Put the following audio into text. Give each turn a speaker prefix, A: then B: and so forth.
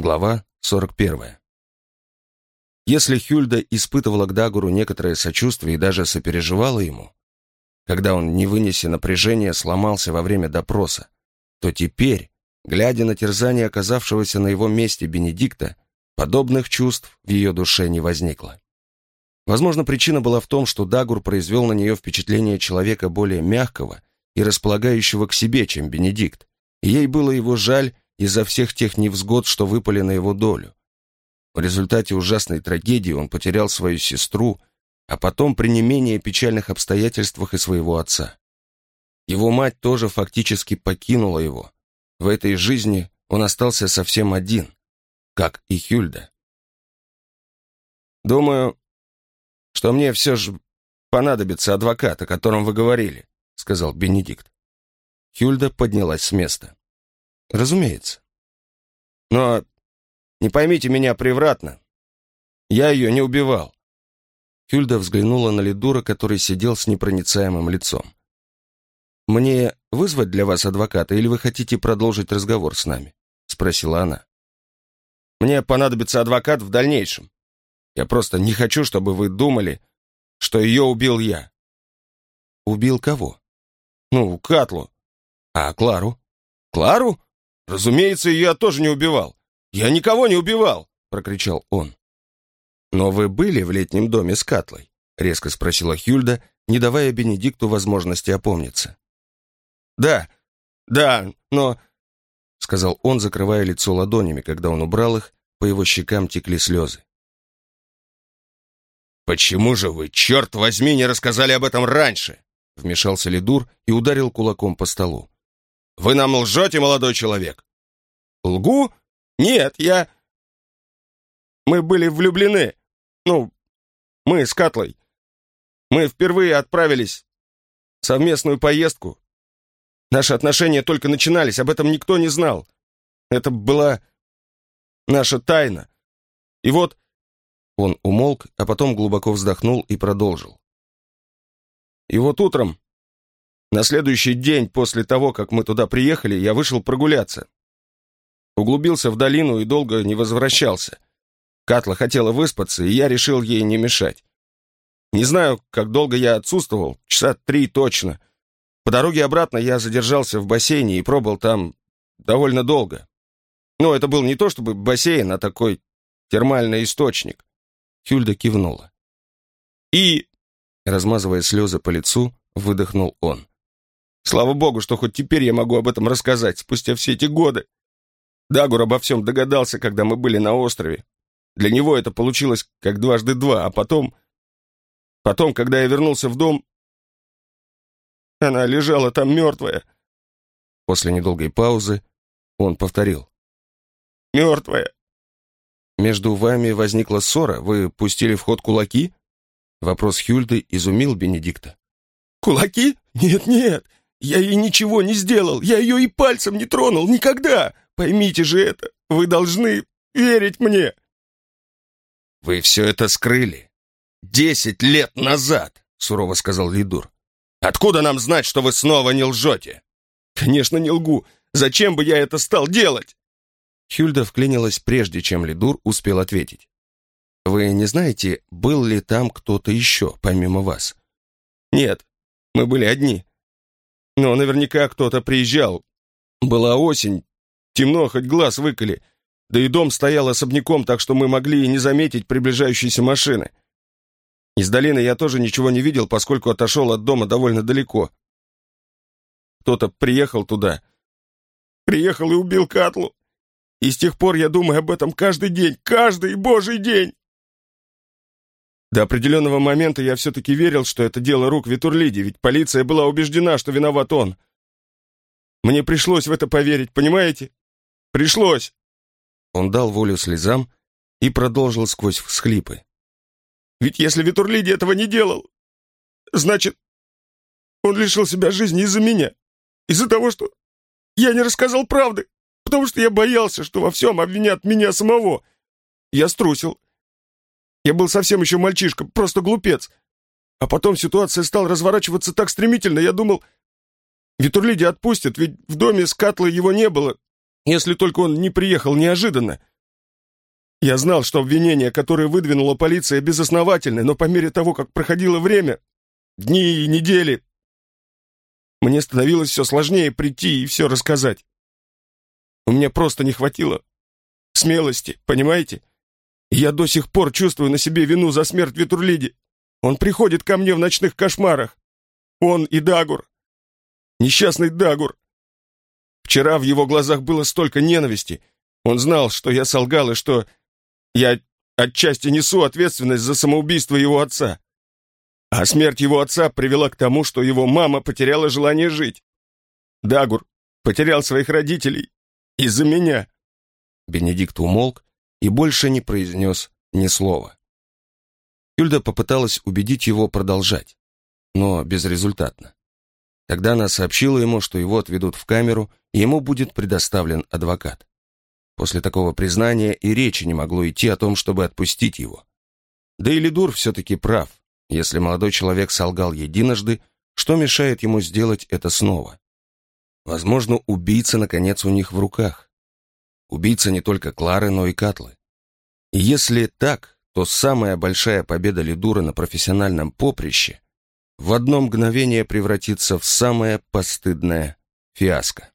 A: Глава 41. Если Хюльда испытывала к Дагуру некоторое сочувствие и даже сопереживала ему, когда он, не вынеся напряжения, сломался во время допроса, то теперь, глядя на терзание оказавшегося на его месте Бенедикта, подобных чувств в ее душе не возникло. Возможно, причина была в том, что Дагур произвел на нее впечатление человека более мягкого и располагающего к себе, чем Бенедикт, и ей было его жаль из-за всех тех невзгод, что выпали на его долю. В результате ужасной трагедии он потерял свою сестру, а потом при не менее печальных обстоятельствах и своего отца. Его мать тоже фактически покинула его. В этой жизни он остался совсем один, как и Хюльда. «Думаю, что мне все же понадобится адвокат, о котором вы говорили», сказал Бенедикт. Хюльда поднялась с места. Разумеется. Но не поймите меня превратно. Я ее не убивал. Хюльда взглянула на Лидура, который сидел с непроницаемым лицом. «Мне вызвать для вас адвоката, или вы хотите продолжить разговор с нами?» — спросила она. «Мне понадобится адвокат в дальнейшем. Я просто не хочу, чтобы вы думали, что ее убил я». «Убил кого?» «Ну, Катлу. А Клару?» «Клару? «Разумеется, ее я тоже не убивал. Я никого не убивал!» — прокричал он. «Но вы были в летнем доме с Катлой?» — резко спросила Хюльда, не давая Бенедикту возможности опомниться. «Да, да, но...» — сказал он, закрывая лицо ладонями, когда он убрал их, по его щекам текли слезы. «Почему же вы, черт возьми, не рассказали об этом раньше?» Вмешался Лидур и ударил кулаком по столу. Вы нам лжете, молодой человек?» «Лгу? Нет, я...» «Мы были влюблены. Ну, мы с Катлой. Мы впервые отправились в совместную поездку. Наши отношения только начинались, об этом никто не знал. Это была наша тайна. И вот...» Он умолк, а потом глубоко вздохнул и продолжил. «И вот утром на следующий день после того, как мы туда приехали, я вышел прогуляться. Углубился в долину и долго не возвращался. Катла хотела выспаться, и я решил ей не мешать. Не знаю, как долго я отсутствовал, часа три точно. По дороге обратно я задержался в бассейне и пробыл там довольно долго. Но это был не то чтобы бассейн, а такой термальный источник. Хюльда кивнула. И, размазывая слезы по лицу, выдохнул он. Слава богу, что хоть теперь я могу об этом рассказать, спустя все эти годы. Дагур обо всем догадался, когда мы были на острове. Для него это получилось как дважды два, а потом... Потом, когда я вернулся в дом, она лежала там мертвая. После недолгой паузы он повторил. «Мертвая». «Между вами возникла ссора? Вы пустили в ход кулаки?» Вопрос Хюльды изумил Бенедикта. «Кулаки? Нет-нет, я ей ничего не сделал, я ее и пальцем не тронул, никогда! Поймите же это, вы должны верить мне!» «Вы все это скрыли. Десять лет назад!» — сурово сказал Лидур. «Откуда нам знать, что вы снова не лжете?» «Конечно, не лгу. Зачем бы я это стал делать?» Хюльда вклинилась прежде, чем Лидур успел ответить. «Вы не знаете, был ли там кто-то еще, помимо вас?» «Нет, мы были одни. Но наверняка кто-то приезжал. Была осень, темно, хоть глаз выколи. Да и дом стоял особняком, так что мы могли и не заметить приближающиеся машины. Из долины я тоже ничего не видел, поскольку отошел от дома довольно далеко. Кто-то приехал туда. Приехал и убил Катлу. И с тех пор я думаю об этом каждый день, каждый божий день. До определенного момента я все-таки верил, что это дело рук Витурлиди, ведь полиция была убеждена, что виноват он. Мне пришлось в это поверить, понимаете? Пришлось. Он дал волю слезам и продолжил сквозь всхлипы. Ведь если Витурлиди этого не делал, значит, он лишил себя жизни из-за меня. Из-за того, что я не рассказал правды, потому что я боялся, что во всем обвинят меня самого. Я струсил. Я был совсем еще мальчишка, просто глупец. А потом ситуация стала разворачиваться так стремительно, я думал, Витурлиди отпустят, ведь в доме с Катлой его не было, если только он не приехал неожиданно.
B: Я знал, что обвинения, которые выдвинула полиция, безосновательны, но по мере того, как проходило время, дни и недели, мне становилось все сложнее прийти и все рассказать. У меня просто не хватило смелости, понимаете? Я до сих пор чувствую на себе вину за смерть Витурлиди. Он приходит ко мне в ночных кошмарах. Он и Дагур. Несчастный Дагур. Вчера в его глазах было столько ненависти. Он знал, что я солгал и что я отчасти несу ответственность за самоубийство его отца. А смерть его отца привела к тому, что его мама потеряла желание жить. Дагур потерял своих родителей из-за меня.
A: Бенедикт умолк и больше не произнес ни слова. Юльда попыталась убедить его продолжать, но безрезультатно. Тогда она сообщила ему, что его отведут в камеру, и ему будет предоставлен адвокат. После такого признания и речи не могло идти о том, чтобы отпустить его. Да и Лидур все-таки прав. Если молодой человек солгал единожды, что мешает ему сделать это снова? Возможно, убийца, наконец, у них в руках. Убийца не только Клары, но и Катлы. И если так, то самая большая победа Лидура на профессиональном поприще в одно мгновение превратится в самое постыдное фиаско.